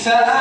بشيء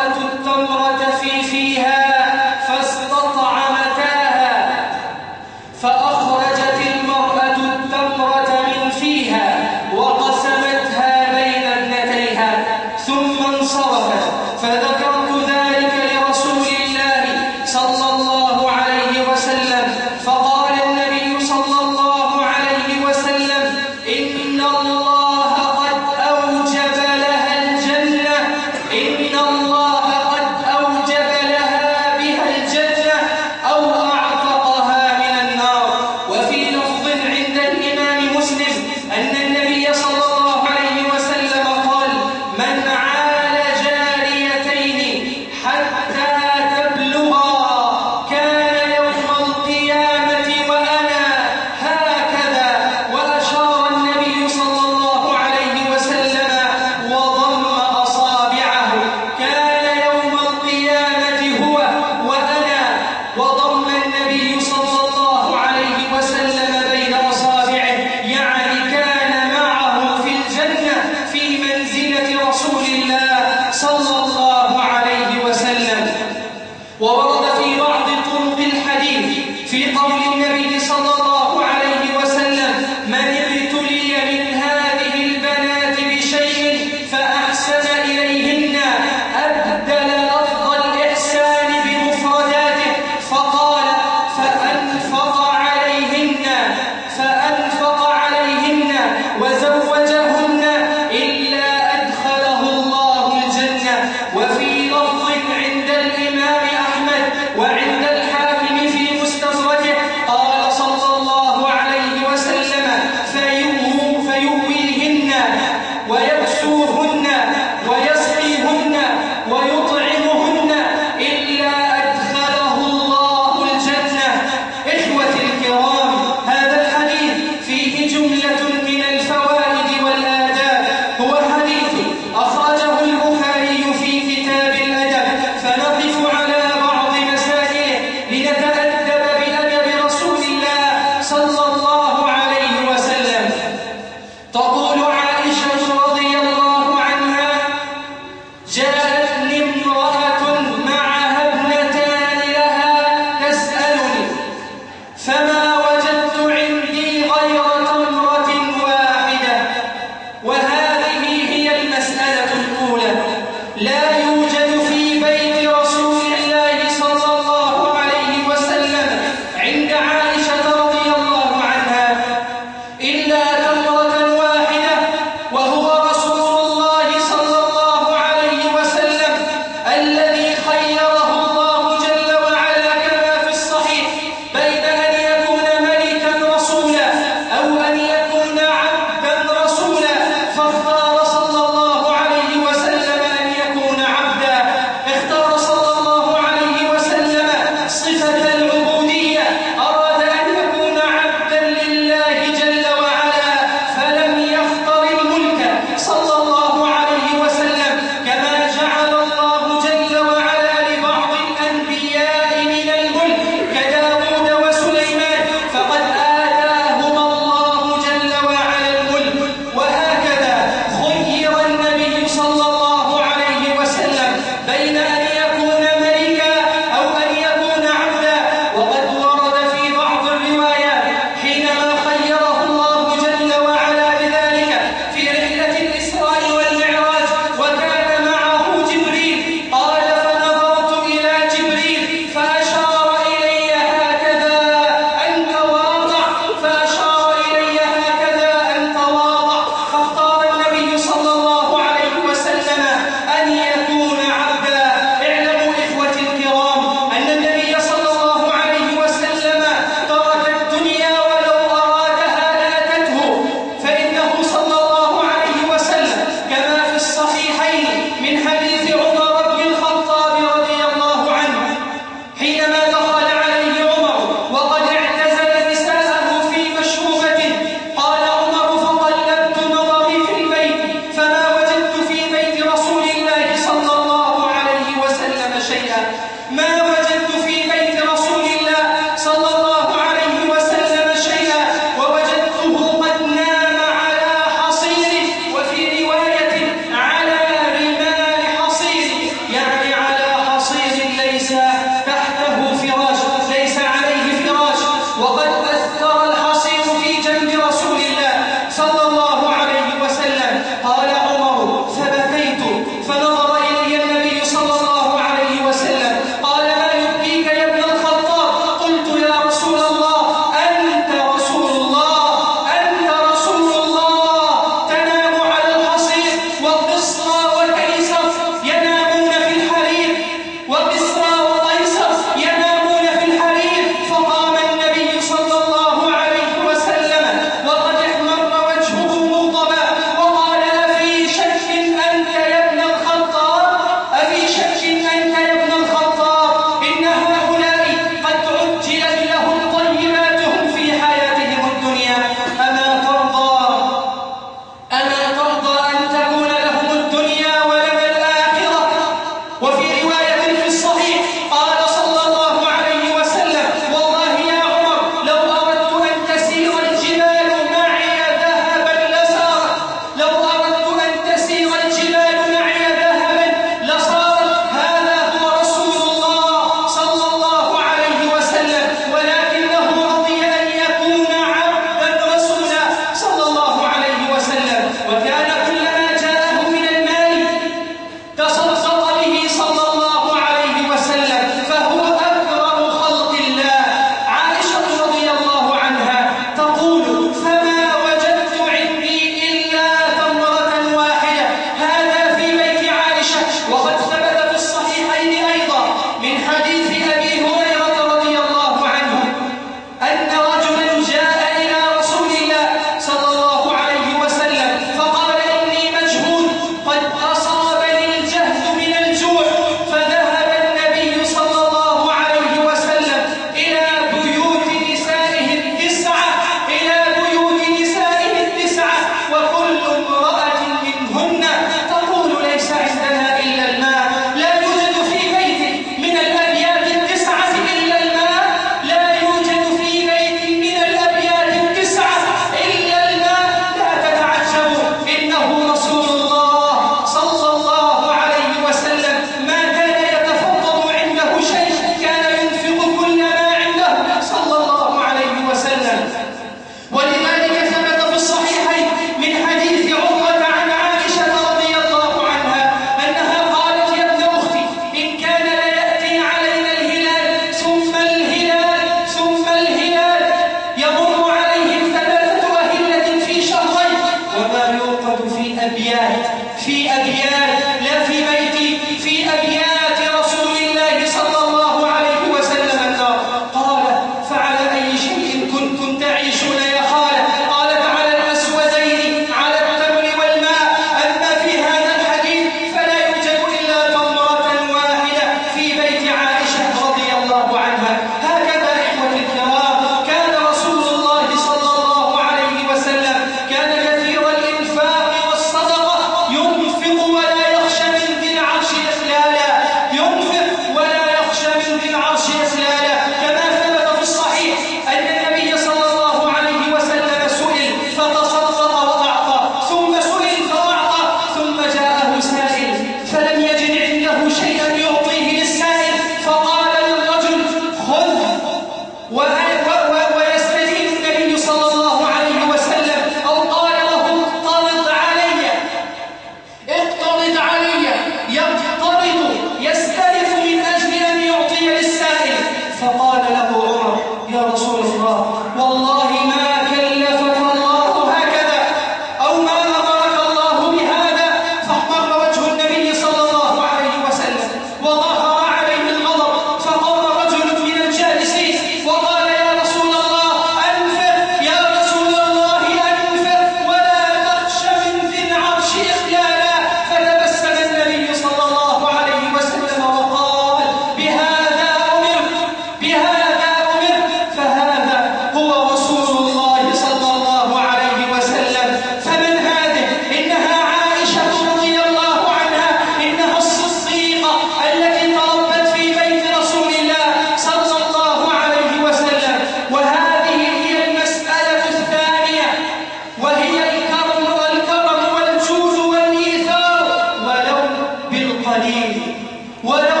What else?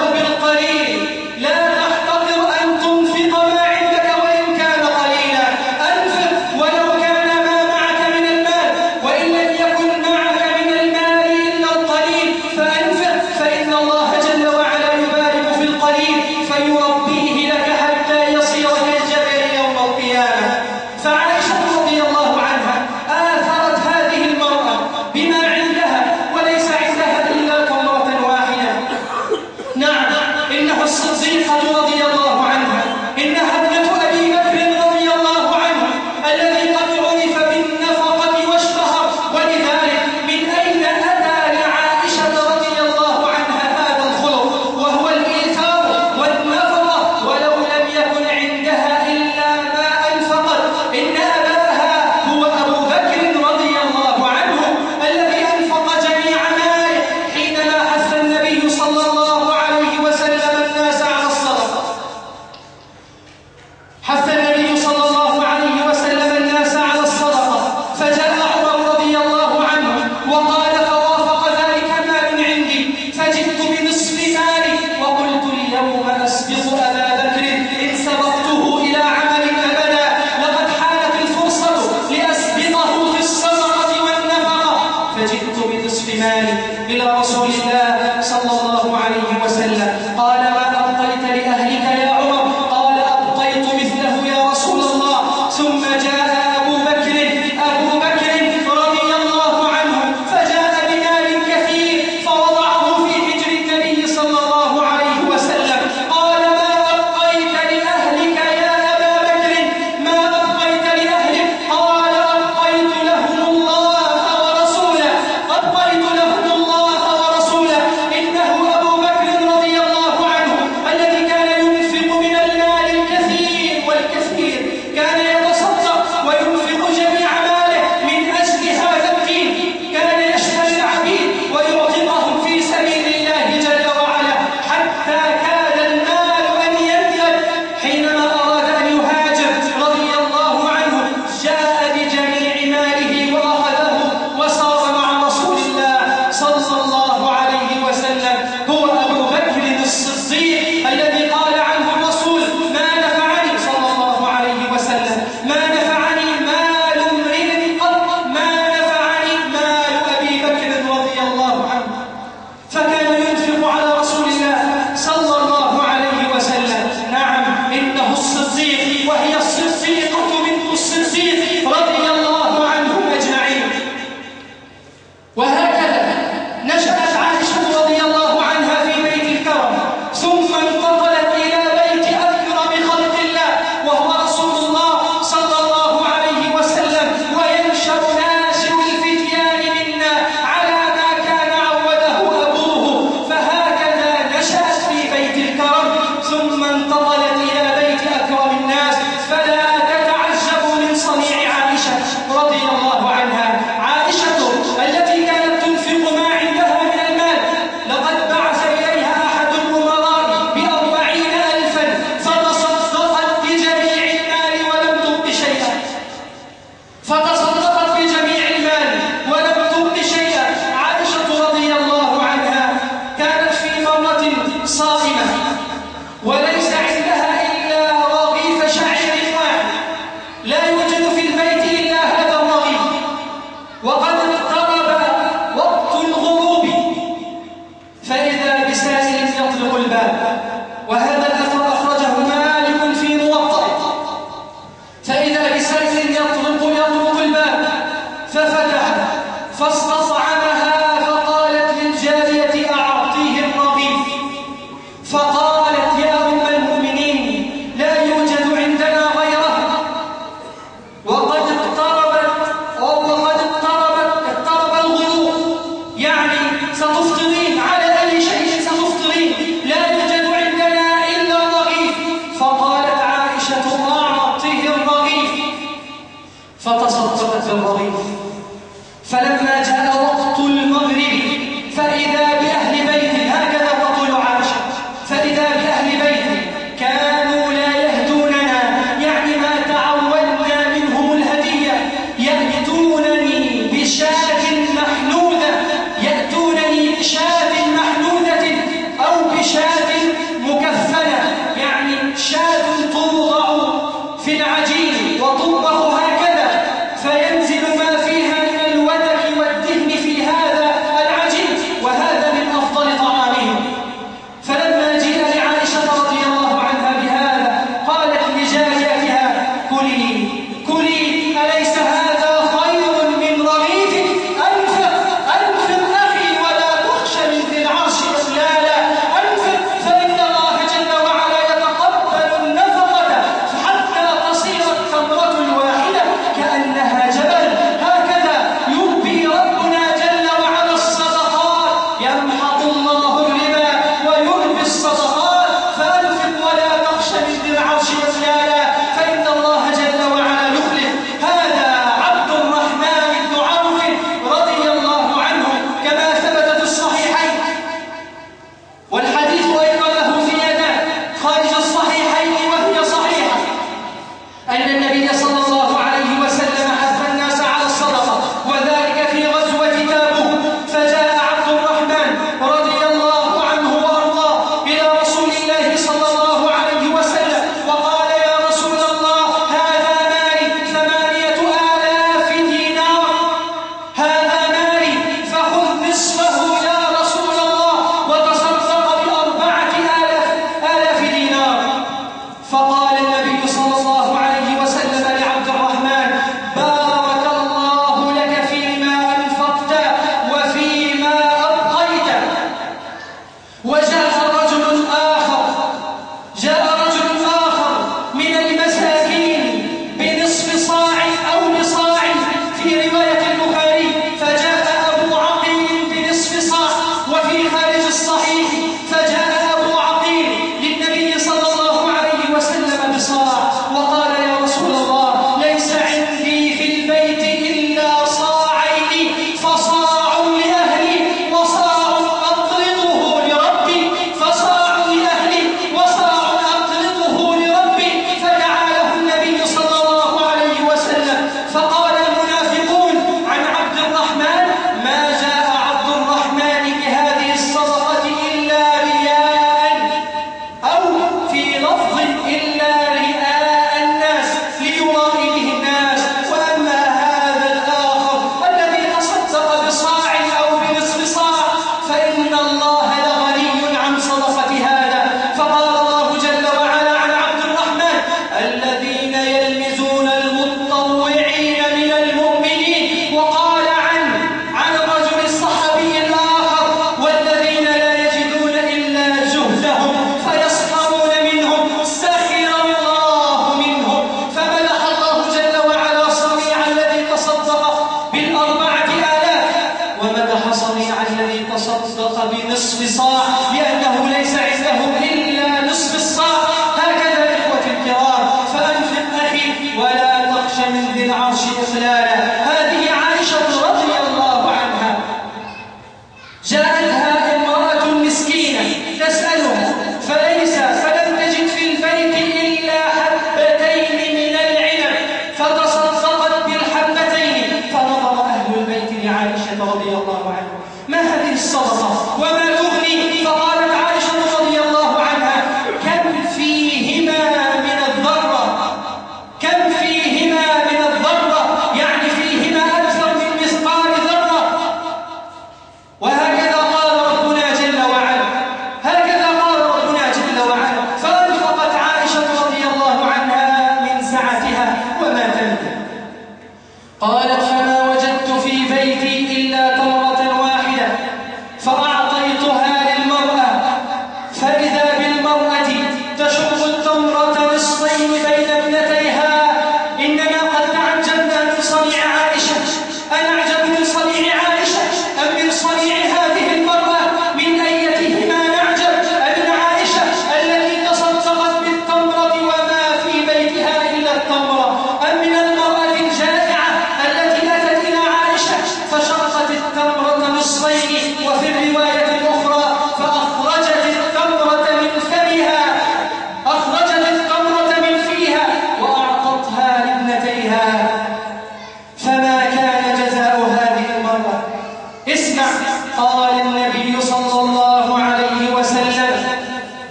تصدق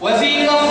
وفي لفظ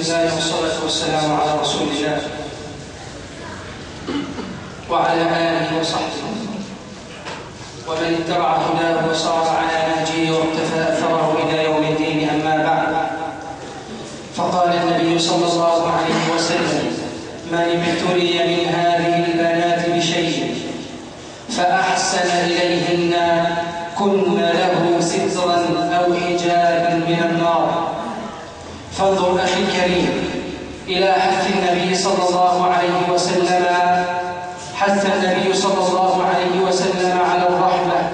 بسم الله والصلاة والسلام على رسول الله وعلى آله وصحبه ومن اتبع هداه وصار إلى حث النبي صلى الله عليه وسلم حث النبي صلى الله عليه وسلم على الرحمة.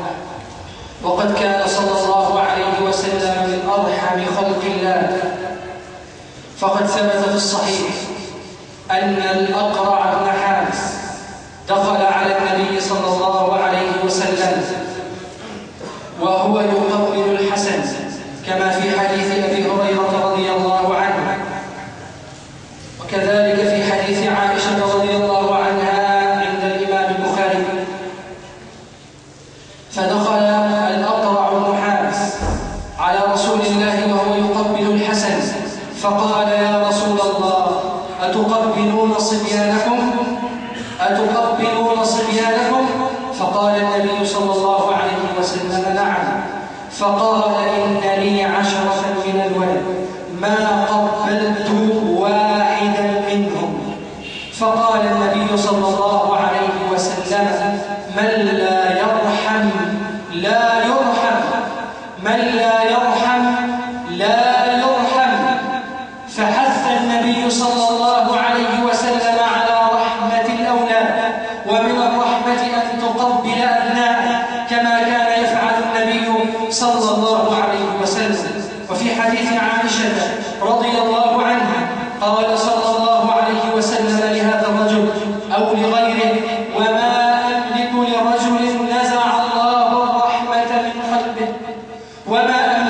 وقد كان صلى الله عليه وسلم من أرحم خلق الله. فقد ثبت في الصحيح أن الأقرع من قلبه وما